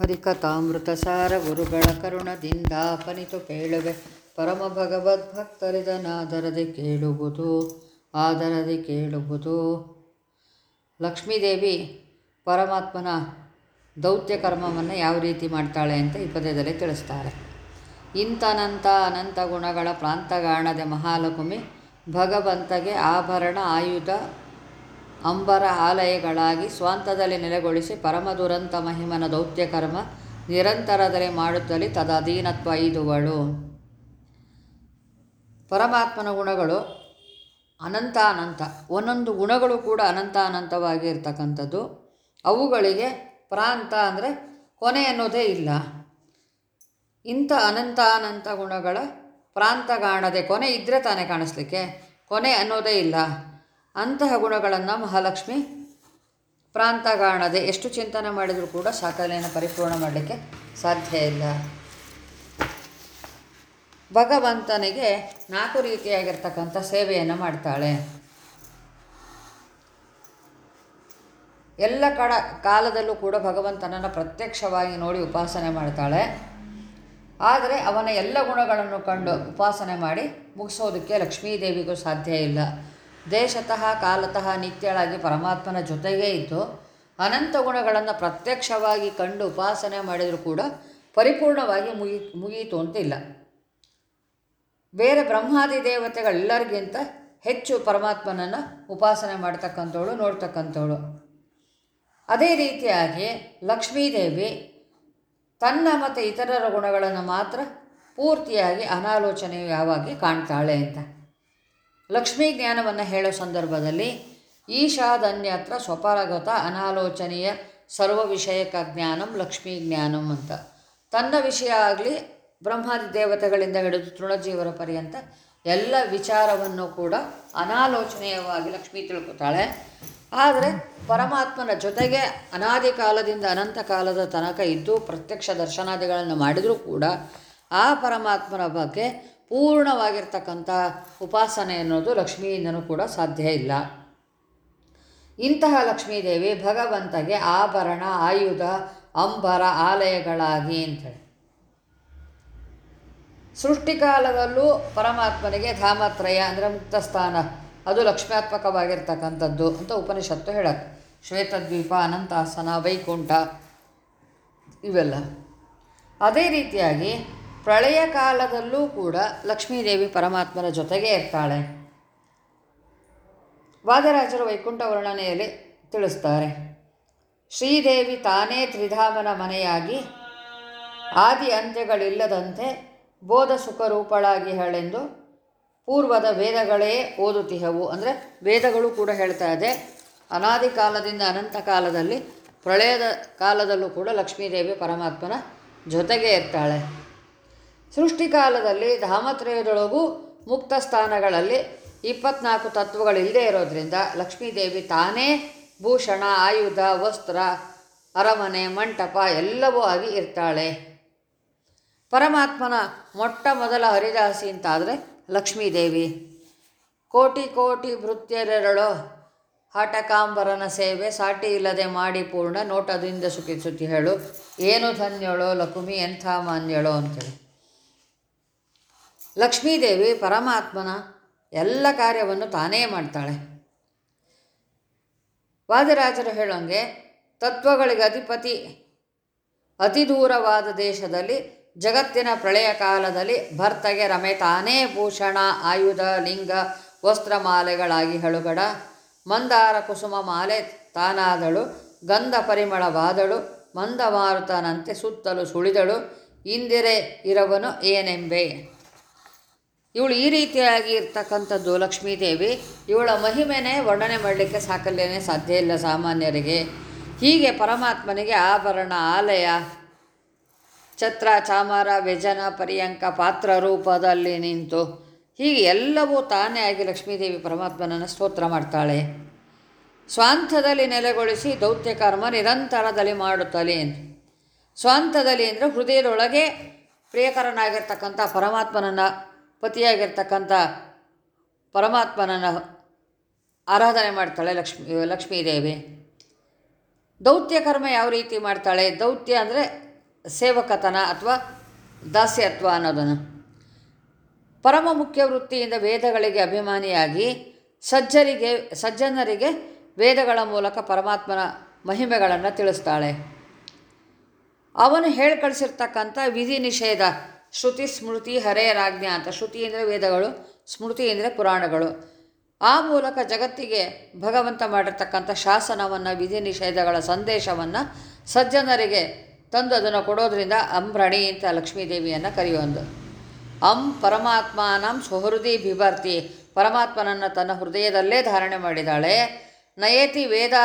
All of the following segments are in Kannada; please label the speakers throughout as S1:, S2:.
S1: ಹರಿಕಥಾಮೃತ ಸಾರ ಗುರುಗಳ ಕರುಣದಿಂದಾಪನಿತು ಕೇಳುವೆ. ಪರಮ ಭಗವದ್ಭಕ್ತರಿದನಾದರದೆ ಕೇಳುವುದು, ಆದರದೆ ಕೇಳುವುದು. ಲಕ್ಷ್ಮೀದೇವಿ ಪರಮಾತ್ಮನ ದೌತ್ಯ ಕರ್ಮವನ್ನು ಯಾವ ರೀತಿ ಮಾಡ್ತಾಳೆ ಅಂತ ಈ ಪದ್ಯದಲ್ಲಿ ತಿಳಿಸ್ತಾರೆ. ಇಂತನಂತ ಅನಂತ ಗುಣಗಳ ಪ್ರಾಂತಗಾಣದೆ ಮಹಾಲಕ್ಷ್ಮಿ ಭಗವಂತಗೆ ಆಭರಣ, ಆಯುಧ ಅಂಬರ ಆಲಯಗಳಾಗಿ ಸ್ವಾಂತದಲ್ಲಿ ನೆಲೆಗೊಳಿಸಿ ಪರಮ ದುರಂತ ಮಹಿಮನ ದೌತ್ಯ ಕರ್ಮ ನಿರಂತರದಲ್ಲಿ ಮಾಡುತ್ತಲೇ ತದಧೀನತ್ವ ಐದುವಳು ಪರಮಾತ್ಮನ ಗುಣಗಳು ಅನಂತ ಅನಂತ ಒಂದೊಂದು ಗುಣಗಳು ಕೂಡ ಅನಂತ ಅನಂತವಾಗಿ ಇರ್ತಕ್ಕಂಥದ್ದು. ಅವುಗಳಿಗೆ ಪ್ರಾಂತ ಅಂದರೆ ಕೊನೆ ಅನ್ನೋದೇ ಇಲ್ಲ. ಇಂಥ ಅನಂತ ಅನಂತ ಗುಣಗಳ ಪ್ರಾಂತ ಕಾಣದೆ ಕೊನೆ ಇದ್ದರೆ ತಾನೇ ಕಾಣಿಸ್ಲಿಕ್ಕೆ. ಕೊನೆ ಅನ್ನೋದೇ ಇಲ್ಲ. ಅಂತಹ ಗುಣಗಳನ್ನು ಮಹಾಲಕ್ಷ್ಮಿ ಪ್ರಾಂತಗಾಣದೆ ಎಷ್ಟು ಚಿಂತನೆ ಮಾಡಿದರೂ ಕೂಡ ಸಾಕಲೆಯನ್ನು ಪರಿಪೂರ್ಣ ಮಾಡಲಿಕ್ಕೆ ಸಾಧ್ಯ ಇಲ್ಲ. ಭಗವಂತನಿಗೆ ನಾಲ್ಕು ರೀತಿಯಾಗಿರ್ತಕ್ಕಂಥ ಸೇವೆಯನ್ನು ಮಾಡ್ತಾಳೆ. ಎಲ್ಲ ಕಡ ಕಾಲದಲ್ಲೂ ಕೂಡ ಭಗವಂತನನ್ನು ಪ್ರತ್ಯಕ್ಷವಾಗಿ ನೋಡಿ ಉಪಾಸನೆ ಮಾಡ್ತಾಳೆ. ಆದರೆ ಅವನ ಎಲ್ಲ ಗುಣಗಳನ್ನು ಕಂಡು ಉಪಾಸನೆ ಮಾಡಿ ಮುಗಿಸೋದಕ್ಕೆ ಲಕ್ಷ್ಮೀದೇವಿಗೂ ಸಾಧ್ಯ ಇಲ್ಲ. ದೇಶತಃ ಕಾಲತಃ ನಿತ್ಯಳಾಗಿ ಪರಮಾತ್ಮನ ಜೊತೆಗೇ ಇದ್ದು ಅನಂತ ಗುಣಗಳನ್ನು ಪ್ರತ್ಯಕ್ಷವಾಗಿ ಕಂಡು ಉಪಾಸನೆ ಮಾಡಿದರೂ ಕೂಡ ಪರಿಪೂರ್ಣವಾಗಿ ಮುಗಿ ಮುಗಿಯಿತು ಅಂತಿಲ್ಲ. ಬೇರೆ ಬ್ರಹ್ಮಾದಿ ದೇವತೆಗಳೆಲ್ಲರಿಗಿಂತ ಹೆಚ್ಚು ಪರಮಾತ್ಮನನ್ನು ಉಪಾಸನೆ ಮಾಡ್ತಕ್ಕಂಥವಳು, ನೋಡ್ತಕ್ಕಂಥವಳು. ಅದೇ ರೀತಿಯಾಗಿ ಲಕ್ಷ್ಮೀದೇವಿ ತನ್ನ ಮತ್ತು ಇತರರ ಗುಣಗಳನ್ನು ಮಾತ್ರ ಪೂರ್ತಿಯಾಗಿ ಅನಾಲೋಚನೆಯು ಯಾವಾಗಿ ಕಾಣ್ತಾಳೆ ಅಂತ. ಲಕ್ಷ್ಮೀ ಜ್ಞಾನವನ್ನು ಹೇಳೋ ಸಂದರ್ಭದಲ್ಲಿ ಈಶಾದನ್ಯತ್ರ ಸ್ವಪರಗತ ಅನಾಲೋಚನೀಯ ಸರ್ವ ವಿಷಯಕ ಜ್ಞಾನಂ ಲಕ್ಷ್ಮೀ ಜ್ಞಾನಂ ಅಂತ. ತನ್ನ ವಿಷಯ ಆಗಲಿ ಬ್ರಹ್ಮಾದಿ ದೇವತೆಗಳಿಂದ ಹಿಡಿದು ತೃಣಜೀವರ ಪರ್ಯಂತ ಎಲ್ಲ ವಿಚಾರವನ್ನು ಕೂಡ ಅನಾಲೋಚನೀಯವಾಗಿ ಲಕ್ಷ್ಮೀ ತಿಳ್ಕೊತಾಳೆ. ಆದರೆ ಪರಮಾತ್ಮನ ಜೊತೆಗೆ ಅನಾದಿ ಕಾಲದಿಂದ ಅನಂತ ಕಾಲದ ತನಕ ಇದ್ದು ಪ್ರತ್ಯಕ್ಷ ದರ್ಶನಾದಿಗಳನ್ನು ಮಾಡಿದರೂ ಕೂಡ ಆ ಪರಮಾತ್ಮನ ಬಗ್ಗೆ ಪೂರ್ಣವಾಗಿರ್ತಕ್ಕಂಥ ಉಪಾಸನೆ ಅನ್ನೋದು ಲಕ್ಷ್ಮಿಯಿಂದನೂ ಕೂಡ ಸಾಧ್ಯ ಇಲ್ಲ. ಇಂತಹ ಲಕ್ಷ್ಮೀದೇವಿ ಭಗವಂತಗೆ ಆಭರಣ, ಆಯುಧ, ಅಂಬರ, ಆಲಯಗಳಾಗಿ ಅಂತೇಳಿ. ಸೃಷ್ಟಿಕಾಲದಲ್ಲೂ ಪರಮಾತ್ಮನಿಗೆ ಧಾಮತ್ರಯ ಅಂದರೆ ಮುಕ್ತಸ್ಥಾನ ಅದು ಲಕ್ಷ್ಮ್ಯಾತ್ಮಕವಾಗಿರ್ತಕ್ಕಂಥದ್ದು ಅಂತ ಉಪನಿಷತ್ತು ಹೇಳತ್ತೆ. ಶ್ವೇತದ್ವೀಪ, ಅನಂತಾಸನ, ವೈಕುಂಠ ಇವೆಲ್ಲ. ಅದೇ ರೀತಿಯಾಗಿ ಪ್ರಳಯ ಕಾಲದಲ್ಲೂ ಕೂಡ ಲಕ್ಷ್ಮೀದೇವಿ ಪರಮಾತ್ಮನ ಜೊತೆಗೆ ಇರ್ತಾಳೆ. ವಾದರಾಜರು ವೈಕುಂಠ ವರ್ಣನೆಯಲ್ಲಿ ತಿಳಿಸ್ತಾರೆ. ಶ್ರೀದೇವಿ ತಾನೇ ತ್ರಿಧಾಮನ ಮನೆಯಾಗಿ ಆದಿ ಅಂತ್ಯಗಳಿಲ್ಲದಂತೆ ಬೋಧ ಸುಖರೂಪಳಾಗಿ ಹೇಳೆಂದು ಪೂರ್ವದ ವೇದಗಳೇ ಓದುತ್ತಿಹವು ಅಂದರೆ ವೇದಗಳು ಕೂಡ ಹೇಳ್ತಾ ಇದೆ. ಅನಾದಿ ಕಾಲದಿಂದ ಅನಂತ ಕಾಲದಲ್ಲಿ ಪ್ರಳಯದ ಕಾಲದಲ್ಲೂ ಕೂಡ ಲಕ್ಷ್ಮೀದೇವಿ ಪರಮಾತ್ಮನ ಜೊತೆಗೆ ಇರ್ತಾಳೆ. ಸೃಷ್ಟಿಕಾಲದಲ್ಲಿ ಧಾಮತ್ರಯದೊಳಗೂ ಮುಕ್ತ ಸ್ಥಾನಗಳಲ್ಲಿ ಇಪ್ಪತ್ನಾಲ್ಕು ತತ್ವಗಳಿಲ್ಲದೆ ಇರೋದ್ರಿಂದ ಲಕ್ಷ್ಮೀದೇವಿ ತಾನೇ ಭೂಷಣ, ಆಯುಧ, ವಸ್ತ್ರ, ಅರಮನೆ, ಮಂಟಪ ಎಲ್ಲವೂ ಆಗಿ ಇರ್ತಾಳೆ. ಪರಮಾತ್ಮನ ಮೊಟ್ಟ ಮೊದಲ ಹರಿದಾಸಿ ಅಂತಾದರೆ ಲಕ್ಷ್ಮೀದೇವಿ. ಕೋಟಿ ಕೋಟಿ ಭೃತ್ಯರೆರಳು ಹಾಟಕಾಂಬರನ ಸೇವೆ, ಸಾಟಿ ಇಲ್ಲದೆ ಮಾಡಿ ಪೂರ್ಣ ನೋಟದಿಂದ ಸುಖಿಸುತ್ತಿ ಹೇಳು, ಏನು ಧನ್ಯಳೋ ಲಕ್ಷ್ಮಿ ಎಂಥ ಮಾನ್ಯಳೋ ಅಂತೇಳಿ. ಲಕ್ಷ್ಮೀದೇವಿ ಪರಮಾತ್ಮನ ಎಲ್ಲ ಕಾರ್ಯವನ್ನು ತಾನೇ ಮಾಡ್ತಾಳೆ. ವಾದಿರಾಜರು ಹೇಳೋಂಗೆ, ತತ್ವಗಳಿಗೆ ಅಧಿಪತಿ, ಅತಿ ದೂರವಾದ ದೇಶದಲ್ಲಿ, ಜಗತ್ತಿನ ಪ್ರಳಯ ಕಾಲದಲ್ಲಿ ಭರ್ತಗೆ ರಮೆ ತಾನೇ ಭೂಷಣ, ಆಯುಧ, ಲಿಂಗ ವಸ್ತ್ರಮಾಲೆಗಳಾಗಿ ಹೇಳುಗಡ. ಮಂದಾರ ಕುಸುಮ ಮಾಲೆ ತಾನಾದಳು, ಗಂಧ ಪರಿಮಳವಾದಳು, ಮಂದಮಾರುತನಂತೆ ಸುತ್ತಲೂ ಸುಳಿದಳು. ಇಂದಿರೆ ಇರವನು ಏನೆಂಬೆ? ಇವಳು ಈ ರೀತಿಯಾಗಿ ಇರ್ತಕ್ಕಂಥದ್ದು ಲಕ್ಷ್ಮೀದೇವಿ ಇವಳ ಮಹಿಮೆನೇ ವರ್ಣನೆ ಮಾಡಲಿಕ್ಕೆ ಸಾಕಲ್ಲೇನೆ ಸಾಧ್ಯ ಇಲ್ಲ ಸಾಮಾನ್ಯರಿಗೆ. ಹೀಗೆ ಪರಮಾತ್ಮನಿಗೆ ಆಭರಣ, ಆಲಯ, ಛತ್ರ, ಚಾಮರ, ವ್ಯಜನ, ಪರ್ಯಂಕ, ಪಾತ್ರ ರೂಪದಲ್ಲಿ ನಿಂತು ಹೀಗೆ ಎಲ್ಲವೂ ತಾನೇ ಆಗಿ ಲಕ್ಷ್ಮೀದೇವಿ ಪರಮಾತ್ಮನನ್ನು ಸ್ತೋತ್ರ ಮಾಡ್ತಾಳೆ. ಸ್ವಾಂತದಲ್ಲಿ ನೆಲೆಗೊಳಿಸಿ ದೌತ್ಯ ಕರ್ಮ ನಿರಂತರದಲ್ಲಿ ಮಾಡುತ್ತಲೇ ಸ್ವಾಂತದಲ್ಲಿ ಅಂದರೆ ಹೃದಯದೊಳಗೆ ಪ್ರಿಯಕರನಾಗಿರ್ತಕ್ಕಂಥ ಪರಮಾತ್ಮನನ್ನು ಪತಿಯಾಗಿರ್ತಕ್ಕಂಥ ಪರಮಾತ್ಮನನ್ನು ಆರಾಧನೆ ಮಾಡ್ತಾಳೆ ಲಕ್ಷ್ಮೀ ಲಕ್ಷ್ಮೀದೇವಿ ದೌತ್ಯ ಕರ್ಮ ಯಾವ ರೀತಿ ಮಾಡ್ತಾಳೆ? ದೌತ್ಯ ಅಂದರೆ ಸೇವಕತನ ಅಥವಾ ದಾಸ್ಯತ್ವ ಅನ್ನೋದನ್ನು. ಪರಮ ಮುಖ್ಯ ವೃತ್ತಿಯಿಂದ ವೇದಗಳಿಗೆ ಅಭಿಮಾನಿಯಾಗಿ ಸಜ್ಜರಿಗೆ, ಸಜ್ಜನರಿಗೆ ವೇದಗಳ ಮೂಲಕ ಪರಮಾತ್ಮನ ಮಹಿಮೆಗಳನ್ನು ತಿಳಿಸ್ತಾಳೆ. ಅವನು ಹೇಳ್ಕಳಿಸಿರ್ತಕ್ಕಂಥ ವಿಧಿ ನಿಷೇಧ ಶ್ರುತಿ ಸ್ಮೃತಿ ಹರೆಯರಾಜ್ಞ ಅಂತ. ಶ್ರುತಿ ಅಂದರೆ ವೇದಗಳು, ಸ್ಮೃತಿ ಅಂದರೆ ಪುರಾಣಗಳು. ಆ ಮೂಲಕ ಜಗತ್ತಿಗೆ ಭಗವಂತ ಮಾಡಿರ್ತಕ್ಕಂಥ ಶಾಸನವನ್ನು, ವಿಧಿ ನಿಷೇಧಗಳ ಸಂದೇಶವನ್ನು ಸಜ್ಜನರಿಗೆ ತಂದು ಅದನ್ನು ಕೊಡೋದ್ರಿಂದ ಅಂಬ್ರಣಿ ಅಂತ ಲಕ್ಷ್ಮೀದೇವಿಯನ್ನು ಕರೆಯೋದು ಅಂ ಪರಮಾತ್ಮಾನಂ ಸುಹೃದಿ ಬಿಭರ್ತಿ. ಪರಮಾತ್ಮನನ್ನು ತನ್ನ ಹೃದಯದಲ್ಲೇ ಧಾರಣೆ ಮಾಡಿದಾಳೆ. ನಯೇತಿ ವೇದ,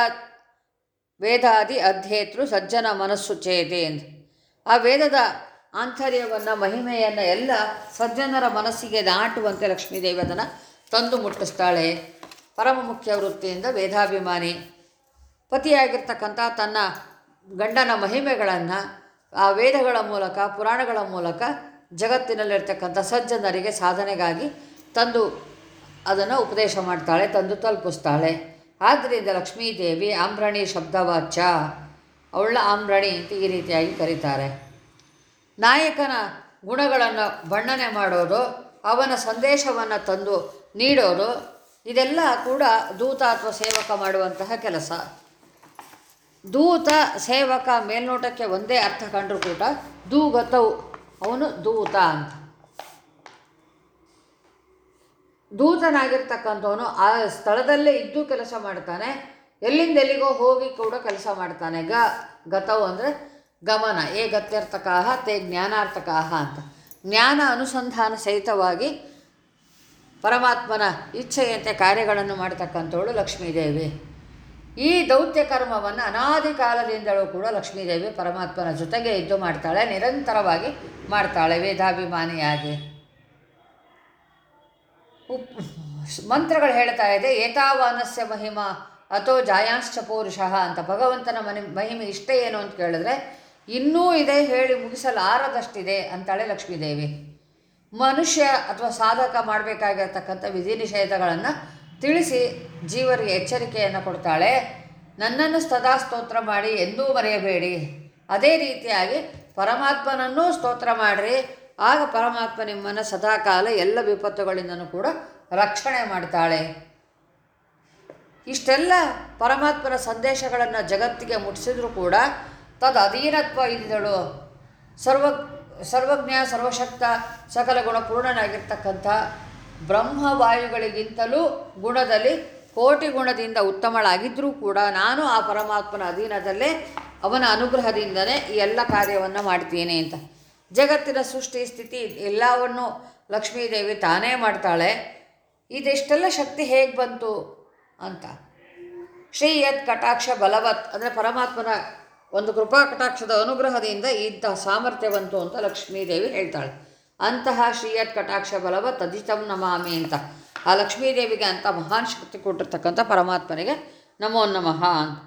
S1: ವೇದಾದಿ ಅಧ್ಯೇತೃ ಸಜ್ಜನ ಮನಸ್ಸು ಚೇತೆ ಆ ವೇದದ ಆಂತರ್ಯವನ್ನು, ಮಹಿಮೆಯನ್ನು ಎಲ್ಲ ಸಜ್ಜನರ ಮನಸ್ಸಿಗೆ ದಾಟುವಂತೆ ಲಕ್ಷ್ಮೀದೇವಿ ಅದನ್ನು ತಂದು ಮುಟ್ಟಿಸ್ತಾಳೆ. ಪರಮ ಮುಖ್ಯ ವೃತ್ತಿಯಿಂದ ವೇದಾಭಿಮಾನಿ. ಪತಿಯಾಗಿರ್ತಕ್ಕಂಥ ತನ್ನ ಗಂಡನ ಮಹಿಮೆಗಳನ್ನು, ಆ ವೇದಗಳ ಮೂಲಕ, ಪುರಾಣಗಳ ಮೂಲಕ ಜಗತ್ತಿನಲ್ಲಿರ್ತಕ್ಕಂಥ ಸಜ್ಜನರಿಗೆ ಸಾಧನೆಗಾಗಿ ತಂದು ಅದನ್ನು ಉಪದೇಶ ಮಾಡ್ತಾಳೆ, ತಂದು ತಲುಪಿಸ್ತಾಳೆ. ಆದ್ದರಿಂದ ಲಕ್ಷ್ಮೀದೇವಿ ಆಮ್ರಣಿ ಶಬ್ದವಾಚ್ಯ. ಅವಳ ಆಮ್ರಣಿ ಅಂತ ಈ ರೀತಿಯಾಗಿ ಕರೀತಾರೆ. ನಾಯಕನ ಗುಣಗಳನ್ನು ಬಣ್ಣನೆ ಮಾಡೋದು, ಅವನ ಸಂದೇಶವನ್ನು ತಂದು ನೀಡೋದು, ಇದೆಲ್ಲ ಕೂಡ ದೂತ ಅಥವಾ ಸೇವಕ ಮಾಡುವಂತಹ ಕೆಲಸ. ದೂತ ಸೇವಕ ಮೇಲ್ನೋಟಕ್ಕೆ ಒಂದೇ ಅರ್ಥ ಕಂಡರೂ ಕೂಡ ದೂಗತವು. ಅವನು ದೂತ ಅಂತ. ದೂತನಾಗಿರ್ತಕ್ಕಂಥವನು ಆ ಸ್ಥಳದಲ್ಲೇ ಇದ್ದು ಕೆಲಸ ಮಾಡ್ತಾನೆ ಎಲ್ಲಿಂದ ಎಲ್ಲಿಗೋ ಹೋಗಿ ಕೂಡ ಕೆಲಸ ಮಾಡ್ತಾನೆ. ಗ, ಗತವು ಅಂದರೆ ಗಮನ ಏ ಗತ್ಯರ್ಥಕಾಹ ತೇ ಜ್ಞಾನಾರ್ಥಕಾಹ ಅಂತ. ಜ್ಞಾನ ಅನುಸಂಧಾನ ಸಹಿತವಾಗಿ ಪರಮಾತ್ಮನ ಇಚ್ಛೆಯಂತೆ ಕಾರ್ಯಗಳನ್ನು ಮಾಡತಕ್ಕಂಥವಳು ಲಕ್ಷ್ಮೀದೇವಿ. ಈ ದೌತ್ಯ ಕರ್ಮವನ್ನು ಅನಾದಿ ಕಾಲದಿಂದಲೂ ಕೂಡ ಲಕ್ಷ್ಮೀದೇವಿ ಪರಮಾತ್ಮನ ಜೊತೆಗೆ ಇದ್ದು ಮಾಡ್ತಾಳೆ, ನಿರಂತರವಾಗಿ ಮಾಡ್ತಾಳೆ ವೇದಾಭಿಮಾನಿಯಾಗಿ. ಉಪ್, ಮಂತ್ರಗಳು ಹೇಳ್ತಾ ಇದೆ, ಏತಾವಾನಸ್ಯ ಮಹಿಮಾ, ಅಥೋ ಜಾಯಾಂಶ್ಚ ಪೌರುಷಃ ಅಂತ ಭಗವಂತನ ಮನಿ, ಮಹಿಮೆ ಇಷ್ಟೇ ಏನು ಅಂತ ಕೇಳಿದ್ರೆ ಇನ್ನೂ ಇದೆ ಹೇಳಿ ಮುಗಿಸಲಾರದಷ್ಟಿದೆ ಅಂತಾಳೆ ಲಕ್ಷ್ಮೀದೇವಿ. ಮನುಷ್ಯ ಅಥವಾ ಸಾಧಕ ಮಾಡಬೇಕಾಗಿರ್ತಕ್ಕಂಥ ವಿಧಿ ನಿಷೇಧಗಳನ್ನು ತಿಳಿಸಿ ಜೀವರಿಗೆ ಎಚ್ಚರಿಕೆಯನ್ನು ಕೊಡ್ತಾಳೆ. ನನ್ನನ್ನು ಸದಾ ಸ್ತೋತ್ರ ಮಾಡಿ ಎಂದೂ ಮರೆಯಬೇಡಿ. ಅದೇ ರೀತಿಯಾಗಿ ಪರಮಾತ್ಮನನ್ನೂ ಸ್ತೋತ್ರ ಮಾಡಿರಿ. ಆಗ ಪರಮಾತ್ಮ ನಿಮ್ಮನ್ನು ಸದಾಕಾಲ ಎಲ್ಲ ವಿಪತ್ತುಗಳಿಂದನೂ ಕೂಡ ರಕ್ಷಣೆ ಮಾಡ್ತಾಳೆ. ಇಷ್ಟೆಲ್ಲ ಪರಮಾತ್ಮನ ಸಂದೇಶಗಳನ್ನು ಜಗತ್ತಿಗೆ ಮುಟ್ಟಿಸಿದ್ರೂ ಕೂಡ ತದ್ ಅಧೀನತ್ವ ಇದ್ದಳು ಸರ್ವ, ಸರ್ವಜ್ಞ, ಸರ್ವಶಕ್ತ, ಸಕಲ ಗುಣಪೂರ್ಣನಾಗಿರ್ತಕ್ಕಂಥ ಬ್ರಹ್ಮವಾಯುಗಳಿಗಿಂತಲೂ ಗುಣದಲ್ಲಿ ಕೋಟಿ ಗುಣದಿಂದ ಉತ್ತಮಳಾಗಿದ್ದರೂ ಕೂಡ ನಾನು ಆ ಪರಮಾತ್ಮನ ಅಧೀನದಲ್ಲೇ ಅವನ ಅನುಗ್ರಹದಿಂದಲೇ ಈ ಎಲ್ಲ ಕಾರ್ಯವನ್ನು ಮಾಡ್ತೀನಿ ಅಂತ. ಜಗತ್ತಿನ ಸೃಷ್ಟಿ ಸ್ಥಿತಿ ಎಲ್ಲವನ್ನು ಲಕ್ಷ್ಮೀದೇವಿ ತಾನೇ ಮಾಡ್ತಾಳೆ. ಇದೆಷ್ಟೆಲ್ಲ ಶಕ್ತಿ ಹೇಗೆ ಬಂತು ಅಂತ. ಶ್ರೀ ಯತ್ ಕಟಾಕ್ಷ ಬಲವತ್ ಅಂದರೆ ಪರಮಾತ್ಮನ ಒಂದು ಕೃಪಾ ಕಟಾಕ್ಷದ ಅನುಗ್ರಹದಿಂದ ಇಂತಹ ಸಾಮರ್ಥ್ಯ ಬಂತು ಅಂತ ಲಕ್ಷ್ಮೀದೇವಿ ಹೇಳ್ತಾಳೆ. ಅಂತಹ ಶ್ರೀಯತ್ ಕಟಾಕ್ಷ ಬಲವ ತದಿತಂ ನಮಾಮಿ ಅಂತ. ಆ ಲಕ್ಷ್ಮೀದೇವಿಗೆ ಅಂತ ಮಹಾನ್ ಶಕ್ತಿ ಕೊಟ್ಟಿರ್ತಕ್ಕಂಥ ಪರಮಾತ್ಮನಿಗೆ ನಮೋ ನಮಃ ಅಂತ.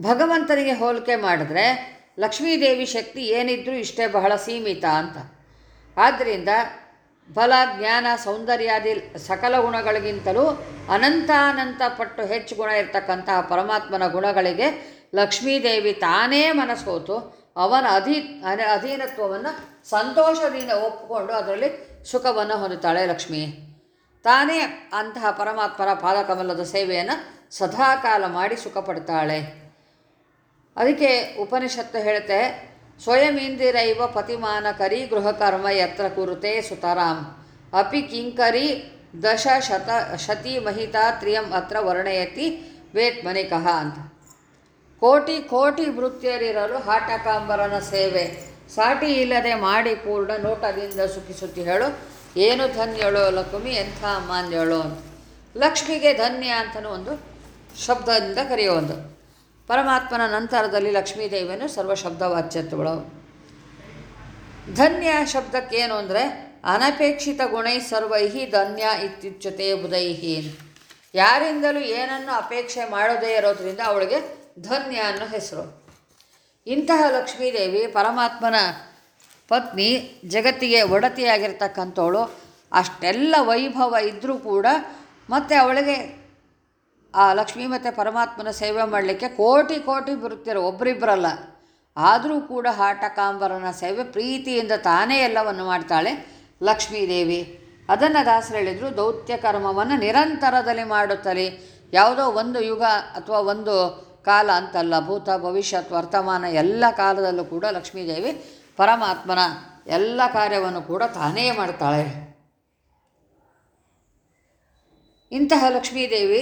S1: ಭಗವಂತನಿಗೆ ಹೋಲಿಕೆ ಮಾಡಿದ್ರೆ ಲಕ್ಷ್ಮೀದೇವಿ ಶಕ್ತಿ ಏನಿದ್ರೂ ಇಷ್ಟೇ ಬಹಳ ಸೀಮಿತ ಅಂತ. ಆದ್ದರಿಂದ ಬಲ, ಜ್ಞಾನ ಸೌಂದರ್ಯಾದಿ ಸಕಲ ಗುಣಗಳಿಗಿಂತಲೂ ಅನಂತಾನಂತ ಪಟ್ಟು ಹೆಚ್ಚು ಗುಣ ಇರತಕ್ಕಂತಹ ಪರಮಾತ್ಮನ ಗುಣಗಳಿಗೆ ಲಕ್ಷ್ಮೀದೇವಿ ತಾನೇ ಮನಸ್ಸೋತು. ಅವನ ಅಧೀ ಅಧೀನತ್ವವನ್ನು ಸಂತೋಷದಿಂದ ಒಪ್ಪಿಕೊಂಡು ಅದರಲ್ಲಿ ಸುಖವನ್ನು ಹೊಂದುತ್ತಾಳೆ ಲಕ್ಷ್ಮಿ. ತಾನೇ ಅಂತಹ ಪರಮಾತ್ಮನ ಪಾದಕಮಲದ ಸೇವೆಯನ್ನು ಸದಾಕಾಲ ಮಾಡಿ ಸುಖಪಡ್ತಾಳೆ. ಅದಕ್ಕೆ ಉಪನಿಷತ್ತು ಹೇಳುತ್ತೆ ಸ್ವಯಂ ಇಂದಿರೈವ ಪತಿಮಾನ ಕರಿ ಗೃಹಕರ್ಮ ಯತ್ರ ಕುರುತೆ ಸುತರಾಂ. ಅಪಿ ಕಿಂಕರಿ ದಶ ಶತ ಶತಿ ಮಹಿತಾ ತ್ರಿಯಂ ಅತ್ರ ವರ್ಣಯತಿ ವೇತ್ಮನಿಕಃ ಅಂತ. ಕೋಟಿ ಕೋಟಿ ವೃತ್ತಿಯರಿರಲು ಹಾಟಕಾಂಬರನ ಸೇವೆ. ಸಾಟಿ ಇಲ್ಲದೆ ಮಾಡಿ ಪೂರ್ಣ ನೋಟದಿಂದ ಸುಖಿಸುತ್ತಿ ಹೇಳು. ಏನು ಧನ್ಯಳು ಲಕ್ಷ್ಮಿ, ಎಂಥ ಮಾನ್ಯಳು ಅಂತ. ಲಕ್ಷ್ಮಿಗೆ ಧನ್ಯ ಅಂತನೂ ಒಂದು ಶಬ್ದದಿಂದ ಕರೆಯುವುದು ಪರಮಾತ್ಮನ ನಂತರದಲ್ಲಿ ಲಕ್ಷ್ಮೀದೇವಿಯನ್ನು ಸರ್ವಶಬ್ದವಾಚ್ಯತ್ವಗಳು. ಧನ್ಯ ಶಬ್ದಕ್ಕೇನು ಅಂದರೆ, ಅನಪೇಕ್ಷಿತ ಗುಣೈ ಸರ್ವೈಹಿ ಧನ್ಯ ಇತ್ಯುಚ್ಯತೆ ಬುಧೈಹಿ ಯಾರಿಂದಲೂ ಏನನ್ನು ಅಪೇಕ್ಷೆ ಮಾಡೋದೇ ಇರೋದ್ರಿಂದ ಅವಳಿಗೆ ಧನ್ಯ ಅನ್ನೋ ಹೆಸರು. ಇಂತಹ ಲಕ್ಷ್ಮೀದೇವಿ ಪರಮಾತ್ಮನ ಪತ್ನಿ, ಜಗತ್ತಿಗೆ ಒಡತಿಯಾಗಿರ್ತಕ್ಕಂಥವಳು. ಅಷ್ಟೆಲ್ಲ ವೈಭವ ಇದ್ದರೂ ಕೂಡ ಮತ್ತು ಅವಳಿಗೆ ಆ ಲಕ್ಷ್ಮೀ ಮತ್ತು ಪರಮಾತ್ಮನ ಸೇವೆ ಮಾಡಲಿಕ್ಕೆ ಕೋಟಿ ಕೋಟಿ ಬರುತ್ತಿರೋ ಒಬ್ಬರಿಬ್ಬರಲ್ಲ ಆದರೂ ಕೂಡ ಹಾಟಕಾಂಬರನ ಸೇವೆ ಪ್ರೀತಿಯಿಂದ ತಾನೇ ಎಲ್ಲವನ್ನು ಮಾಡ್ತಾಳೆ ಲಕ್ಷ್ಮೀದೇವಿ. ಅದನ್ನು ದಾಸರು ಹೇಳಿದರು, ದೌತ್ಯ ಕರ್ಮವನ್ನು ನಿರಂತರದಲ್ಲಿ ಮಾಡುತ್ತಲೇ. ಯಾವುದೋ ಒಂದು ಯುಗ ಅಥವಾ ಒಂದು ಕಾಲ ಅಂತಲ್ಲ, ಭೂತ, ಭವಿಷ್ಯತ್, ವರ್ತಮಾನ ಎಲ್ಲ ಕಾಲದಲ್ಲೂ ಕೂಡ ಲಕ್ಷ್ಮೀದೇವಿ ಪರಮಾತ್ಮನ ಎಲ್ಲ ಕಾರ್ಯವನ್ನು ಕೂಡ ತಾನೇ ಮಾಡ್ತಾಳೆ. ಇಂತಹ ಲಕ್ಷ್ಮೀದೇವಿ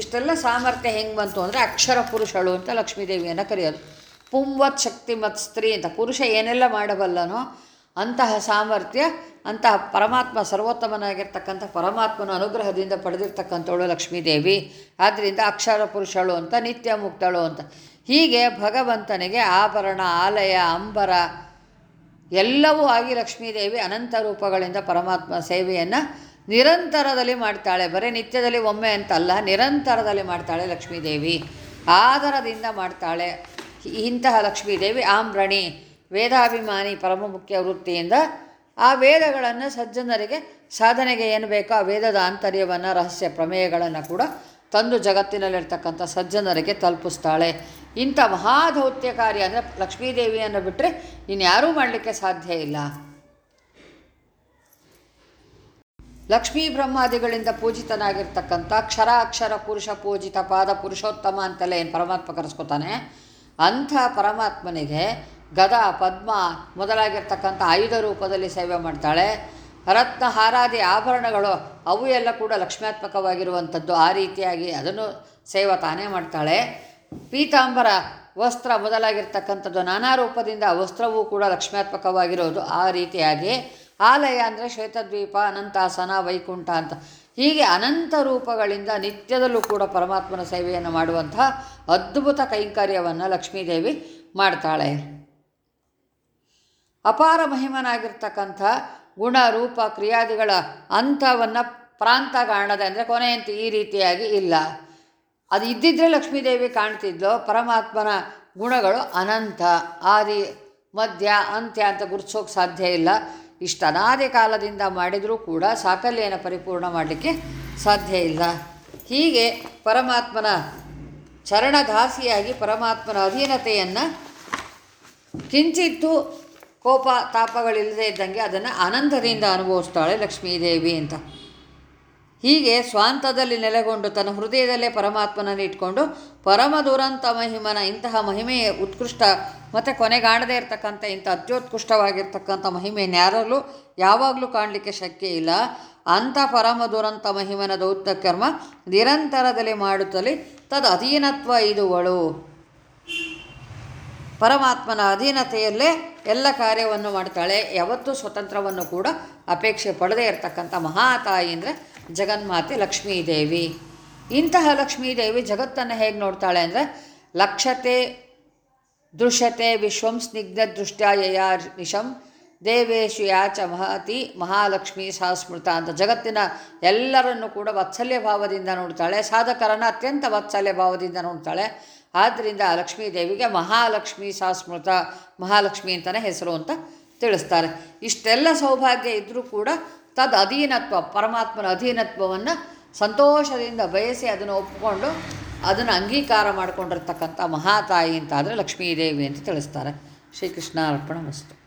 S1: ಇಷ್ಟೆಲ್ಲ ಸಾಮರ್ಥ್ಯ ಹೆಂಗೆ ಬಂತು ಅಂದರೆ ಅಕ್ಷರ ಪುರುಷಳು ಅಂತ ಲಕ್ಷ್ಮೀದೇವಿಯನ್ನು ಕರೆಯೋದು. ಪುಂವತ್ ಶಕ್ತಿಮತ್ ಸ್ತ್ರೀ ಅಂತ. ಪುರುಷ ಏನೆಲ್ಲ ಮಾಡಬಲ್ಲನೋ ಅಂತಹ ಸಾಮರ್ಥ್ಯ, ಅಂತಹ ಪರಮಾತ್ಮ ಸರ್ವೋತ್ತಮನಾಗಿರ್ತಕ್ಕಂಥ ಪರಮಾತ್ಮನ ಅನುಗ್ರಹದಿಂದ ಪಡೆದಿರ್ತಕ್ಕಂಥವಳು ಲಕ್ಷ್ಮೀದೇವಿ. ಆದ್ದರಿಂದ ಅಕ್ಷರ ಪುರುಷಳು ಅಂತ, ನಿತ್ಯ ಮುಕ್ತಳು ಅಂತ. ಹೀಗೆ ಭಗವಂತನಿಗೆ ಆಭರಣ, ಆಲಯ, ಅಂಬರ ಎಲ್ಲವೂ ಆಗಿ ಲಕ್ಷ್ಮೀದೇವಿ ಅನಂತ ರೂಪಗಳಿಂದ ಪರಮಾತ್ಮ ಸೇವೆಯನ್ನು ನಿರಂತರದಲ್ಲಿ ಮಾಡ್ತಾಳೆ. ಬರೀ ನಿತ್ಯದಲ್ಲಿ ಒಮ್ಮೆ ಅಂತಲ್ಲ, ನಿರಂತರದಲ್ಲಿ ಮಾಡ್ತಾಳೆ ಲಕ್ಷ್ಮೀದೇವಿ. ಆದರದಿಂದ ಮಾಡ್ತಾಳೆ ಇಂತಹ ಲಕ್ಷ್ಮೀದೇವಿ ಆಮ್ರಣಿ, ವೇದಾಭಿಮಾನಿ ಪರಮ ಮುಖ್ಯ ವೃತ್ತಿಯಿಂದ ಆ ವೇದಗಳನ್ನು ಸಜ್ಜನರಿಗೆ ಸಾಧನೆಗೆ ಏನು ಬೇಕೋ ಆ ವೇದದ ಆಂತರ್ಯವನ್ನು, ರಹಸ್ಯ ಪ್ರಮೇಯಗಳನ್ನು ಕೂಡ ತಂದು ಜಗತ್ತಿನಲ್ಲಿರ್ತಕ್ಕಂಥ ಸಜ್ಜನರಿಗೆ ತಲುಪಿಸ್ತಾಳೆ. ಇಂಥ ಮಹಾಧೌತ್ಯ ಕಾರ್ಯ ಅಂದರೆ ಲಕ್ಷ್ಮೀದೇವಿಯನ್ನು ಬಿಟ್ಟರೆ ಇನ್ಯಾರೂ ಮಾಡಲಿಕ್ಕೆ ಸಾಧ್ಯ ಇಲ್ಲ. ಲಕ್ಷ್ಮೀ ಬ್ರಹ್ಮಾದಿಗಳಿಂದ ಪೂಜಿತನಾಗಿರ್ತಕ್ಕಂಥ ಕ್ಷರ ಅಕ್ಷರ ಪುರುಷ ಪೂಜಿತ ಪಾದ ಪುರುಷೋತ್ತಮ ಅಂತೆಲ್ಲ ಏನು ಪರಮಾತ್ಮ ಕರೆಸ್ಕೊತಾನೆ? ಅಂಥ ಪರಮಾತ್ಮನಿಗೆ ಗದ, ಪದ್ಮ ಮೊದಲಾಗಿರ್ತಕ್ಕಂಥ ಆಯುಧ ರೂಪದಲ್ಲಿ ಸೇವೆ ಮಾಡ್ತಾಳೆ. ರತ್ನ ಹಾರಾದಿ ಆಭರಣಗಳು ಅವು ಎಲ್ಲ ಕೂಡ ಲಕ್ಷ್ಮ್ಯಾತ್ಮಕವಾಗಿರುವಂಥದ್ದು. ಆ ರೀತಿಯಾಗಿ ಅದನ್ನು ಸೇವೆ ತಾನೇ ಮಾಡ್ತಾಳೆ. ಪೀತಾಂಬರ ವಸ್ತ್ರ ಮೊದಲಾಗಿರ್ತಕ್ಕಂಥದ್ದು ನಾನಾ ರೂಪದಿಂದ ವಸ್ತ್ರವೂ ಕೂಡ ಲಕ್ಷ್ಮ್ಯಾತ್ಮಕವಾಗಿರೋದು. ಆ ರೀತಿಯಾಗಿ ಆಲಯ ಅಂದರೆ ಶ್ವೇತದ್ವೀಪ, ಅನಂತಾಸನ, ವೈಕುಂಠ ಅಂತ. ಹೀಗೆ ಅನಂತ ರೂಪಗಳಿಂದ ನಿತ್ಯದಲ್ಲೂ ಕೂಡ ಪರಮಾತ್ಮನ ಸೇವೆಯನ್ನು ಮಾಡುವಂತಹ ಅದ್ಭುತ ಕೈಂಕರ್ಯವನ್ನು ಲಕ್ಷ್ಮೀದೇವಿ ಮಾಡ್ತಾಳೆ. ಅಪಾರ ಮಹಿಮನಾಗಿರ್ತಕ್ಕಂಥ ಗುಣ, ರೂಪ, ಕ್ರಿಯಾದಿಗಳ ಅಂತವನ್ನು ಪ್ರಾಂತ ಕಾಣದೆ ಅಂದರೆ ಕೊನೆಯಂತೆ ಈ ರೀತಿಯಾಗಿ ಇಲ್ಲ. ಅದು ಇದ್ದಿದ್ರೆ ಲಕ್ಷ್ಮೀದೇವಿ ಕಾಣ್ತಿದ್ಲು, ಪರಮಾತ್ಮನ ಗುಣಗಳು ಅನಂತ, ಆದಿ, ಮಧ್ಯ, ಅಂತ್ಯ ಅಂತ ಗುರುತಿಸೋಕೆ ಸಾಧ್ಯ ಇಲ್ಲ. ಇಷ್ಟು ಅನಾದಿ ಕಾಲದಿಂದ ಮಾಡಿದರೂ ಕೂಡ ಸಾಕಲ್ಯನ ಪರಿಪೂರ್ಣ ಮಾಡಲಿಕ್ಕೆ ಸಾಧ್ಯ ಇಲ್ಲ. ಹೀಗೆ ಪರಮಾತ್ಮನ ಚರಣದಾಸಿಯಾಗಿ ಪರಮಾತ್ಮನ ಅಧೀನತೆಯನ್ನು ಕಿಂಚಿತ್ತು ಕೋಪ ತಾಪಗಳಿಲ್ಲದೆ ಇದ್ದಂಗೆ ಅದನ್ನು ಆನಂದದಿಂದ ಅನುಭವಿಸ್ತಾಳೆ ಲಕ್ಷ್ಮೀದೇವಿ ಅಂತ. ಹೀಗೆ ಸ್ವಾಂತದಲ್ಲಿ ನೆಲೆಗೊಂಡು ತನ್ನ ಹೃದಯದಲ್ಲೇ ಪರಮಾತ್ಮನನ್ನು ಇಟ್ಕೊಂಡು ಪರಮ ದುರಂತ ಮಹಿಮನ ಇಂತಹ ಮಹಿಮೆಯ ಉತ್ಕೃಷ್ಟ ಮತ್ತು ಕೊನೆಗಾಣದೇ ಇರತಕ್ಕಂಥ ಇಂಥ ಅತ್ಯೋತ್ಕೃಷ್ಟವಾಗಿರ್ತಕ್ಕಂಥ ಮಹಿಮೆಯನ್ನು ಯಾರಲ್ಲೂ ಯಾವಾಗಲೂ ಕಾಣಲಿಕ್ಕೆ ಶಕ್ಯ ಇಲ್ಲ. ಅಂಥ ಪರಮ ದುರಂತ ಮಹಿಮನ ದೌತ್ಯ ಕರ್ಮ ನಿರಂತರದಲ್ಲಿ ಮಾಡುತ್ತಲೇ ತದ್ ಅಧೀನತ್ವ ಇದುವಳು. ಪರಮಾತ್ಮನ ಅಧೀನತೆಯಲ್ಲೇ ಎಲ್ಲ ಕಾರ್ಯವನ್ನು ಮಾಡ್ತಾಳೆ. ಯಾವತ್ತೂ ಸ್ವತಂತ್ರವನ್ನು ಕೂಡ ಅಪೇಕ್ಷೆ ಪಡದೇ ಇರತಕ್ಕಂಥ ಮಹಾತಾಯಿ ಅಂದರೆ ಜಗನ್ಮಾತೆ ಲಕ್ಷ್ಮೀದೇವಿ. ಇಂತಹ ಲಕ್ಷ್ಮೀದೇವಿ ಜಗತ್ತನ್ನು ಹೇಗೆ ನೋಡ್ತಾಳೆ ಅಂದರೆ ಲಕ್ಷತೆ ದೃಶ್ಯತೆ ವಿಶ್ವಂ ಸ್ನಿಗ್ಧ ದೃಷ್ಟ್ಯಾ ಯಯಾ ನಿಶಂ. ದೇವೇಶು ಯಾಚ ಮಹತಿ ಮಹಾಲಕ್ಷ್ಮಿ ಸಾಸ್ಮೃತ ಅಂತ ಜಗತ್ತಿನ ಎಲ್ಲರನ್ನು ಕೂಡ ವಾತ್ಸಲ್ಯ ಭಾವದಿಂದ ನೋಡ್ತಾಳೆ. ಸಾಧಕರನ್ನು ಅತ್ಯಂತ ವಾತ್ಸಲ್ಯ ಭಾವದಿಂದ ನೋಡ್ತಾಳೆ. ಆದ್ದರಿಂದ ಲಕ್ಷ್ಮೀ ದೇವಿಗೆ ಮಹಾಲಕ್ಷ್ಮಿ ಸಾಸ್ಮೃತ ಮಹಾಲಕ್ಷ್ಮಿ ಅಂತಲೇ ಹೆಸರು ಅಂತ ತಿಳಿಸ್ತಾರೆ. ಇಷ್ಟೆಲ್ಲ ಸೌಭಾಗ್ಯ ಇದ್ದರೂ ಕೂಡ ತದ್ ಅಧೀನತ್ವ, ಪರಮಾತ್ಮನ ಅಧೀನತ್ವವನ್ನು ಸಂತೋಷದಿಂದ ಬಯಸಿ ಅದನ್ನು ಒಪ್ಪಿಕೊಂಡು ಅದನ್ನು ಅಂಗೀಕಾರ ಮಾಡಿಕೊಂಡಿರ್ತಕ್ಕಂಥ ಮಹಾತಾಯಿ ಅಂತಾದರೆ ಲಕ್ಷ್ಮೀದೇವಿ ಅಂತ ತಿಳಿಸ್ತಾರೆ. ಶ್ರೀಕೃಷ್ಣ ಅರ್ಪಣ ವಸ್ತು.